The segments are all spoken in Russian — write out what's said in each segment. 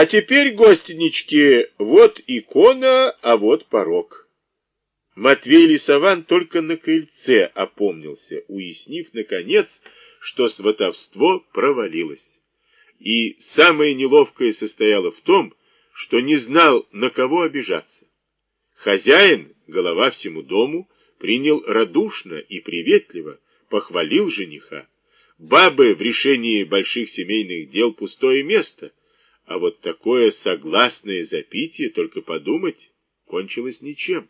А теперь, гостинички, вот икона, а вот порог. Матвей Лисован только на крыльце опомнился, уяснив, наконец, что сватовство провалилось. И самое неловкое состояло в том, что не знал, на кого обижаться. Хозяин, голова всему дому, принял радушно и приветливо, похвалил жениха. Бабы в решении больших семейных дел пустое место, а вот такое согласное запитие, только подумать, кончилось ничем.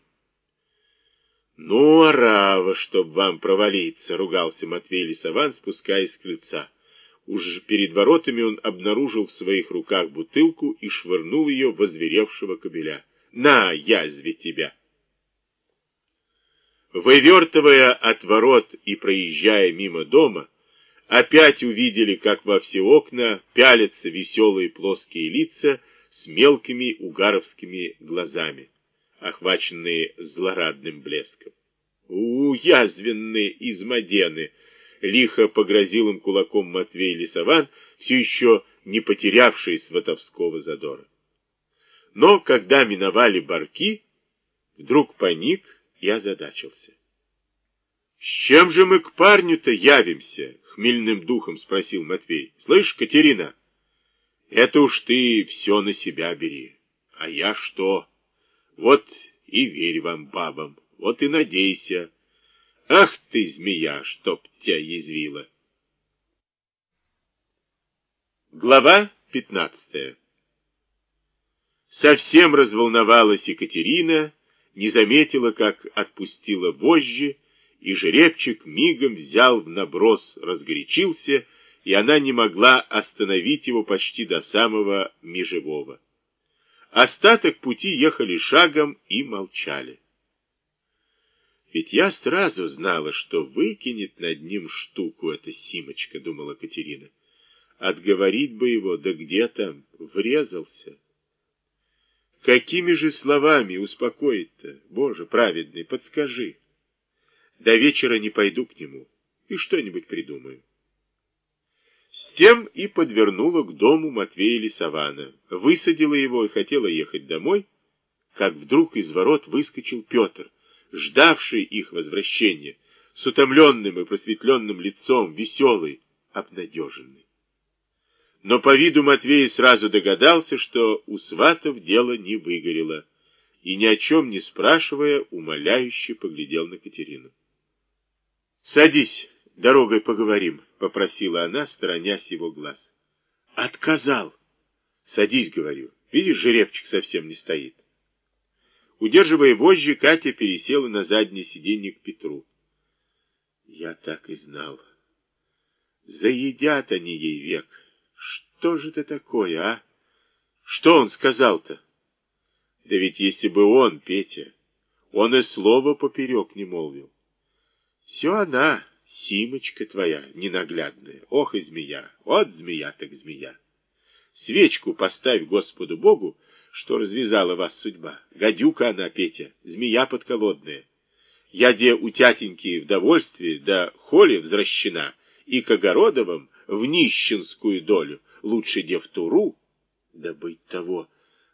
«Ну, арава, чтоб вам провалиться!» — ругался Матвей Лисован, спускаясь с крыльца. Уж перед воротами он обнаружил в своих руках бутылку и швырнул ее в озверевшего кобеля. «На, язве тебя!» Вывертывая от ворот и проезжая мимо дома, опять увидели, как во все окна пялятся веселые плоские лица с мелкими угаровскими глазами охваченные злорадным блеском. «У, язвенные измодены!» — лихо погрозил им кулаком Матвей Лисован, все еще не потерявший сватовского задора. Но когда миновали барки, вдруг паник и озадачился. «С чем же мы к парню-то явимся?» — хмельным духом спросил Матвей. «Слышь, Катерина, это уж ты все на себя бери. А я что?» Вот и верь вам, бабам, вот и надейся. Ах ты, змея, чтоб тебя язвила. Глава пятнадцатая Совсем разволновалась Екатерина, не заметила, как отпустила вожжи, и жеребчик мигом взял в наброс, разгорячился, и она не могла остановить его почти до самого межевого. Остаток пути ехали шагом и молчали. Ведь я сразу знала, что выкинет над ним штуку эта Симочка, думала Катерина. Отговорить бы его, да где там, врезался. Какими же словами успокоить-то, Боже праведный, подскажи. До вечера не пойду к нему и что-нибудь придумаю. С тем и подвернула к дому Матвея Лисована, высадила его и хотела ехать домой, как вдруг из ворот выскочил Петр, ждавший их возвращения, с утомленным и просветленным лицом, веселый, обнадеженный. Но по виду Матвей сразу догадался, что у сватов дело не выгорело, и ни о чем не спрашивая, умоляюще поглядел на Катерину. «Садись, дорогой поговорим», попросила она, сторонясь его глаз. Отказал. Садись, говорю. Видишь, жеребчик совсем не стоит. Удерживая вожжи, Катя пересела на заднее сиденье к Петру. Я так и знал. Заедят они ей век. Что же это такое, а? Что он сказал-то? Да ведь если бы он, Петя, он и слова поперек не молвил. Все она, Симочка твоя ненаглядная, ох и змея, вот змея так змея. Свечку поставь Господу Богу, что развязала вас судьба. Гадюка она, Петя, змея подколодная. Я де у тятеньки в довольстве, да холи взращена, и к огородовым в нищенскую долю, лучше де в туру. Да быть того,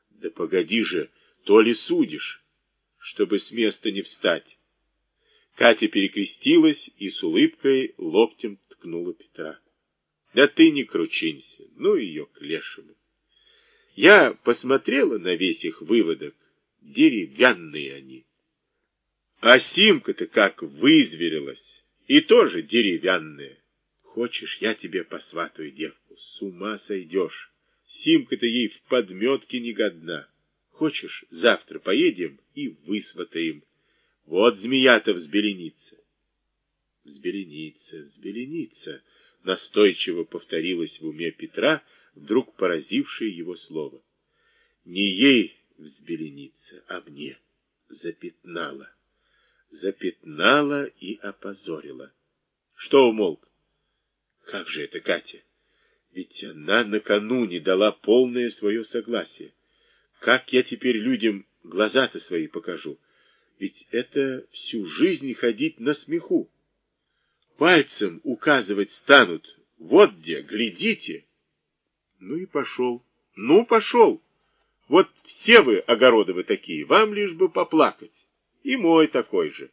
да погоди же, то ли судишь, чтобы с места не встать. Катя перекрестилась и с улыбкой локтем ткнула Петра. Да ты не кручинься, ну ее к лешему. Я посмотрела на весь их выводок, деревянные они. А Симка-то как вызверилась, и тоже деревянная. Хочешь, я тебе посватаю девку, с ума сойдешь. Симка-то ей в подметке не годна. Хочешь, завтра поедем и высватаем. Вот змея-то взбеленится. Взбеленится, взбеленится, настойчиво повторилось в уме Петра, вдруг поразившее его слово. Не ей взбелениться, а мне запятнала. Запятнала и опозорила. Что умолк? Как же это, Катя? Ведь она накануне дала полное свое согласие. Как я теперь людям глаза-то свои покажу? Ведь это всю жизнь ходить на смеху. Пальцем указывать станут. Вот где, глядите. Ну и пошел Ну, пошел. Вот все вы, Огородовы, такие, вам лишь бы поплакать. И мой такой же.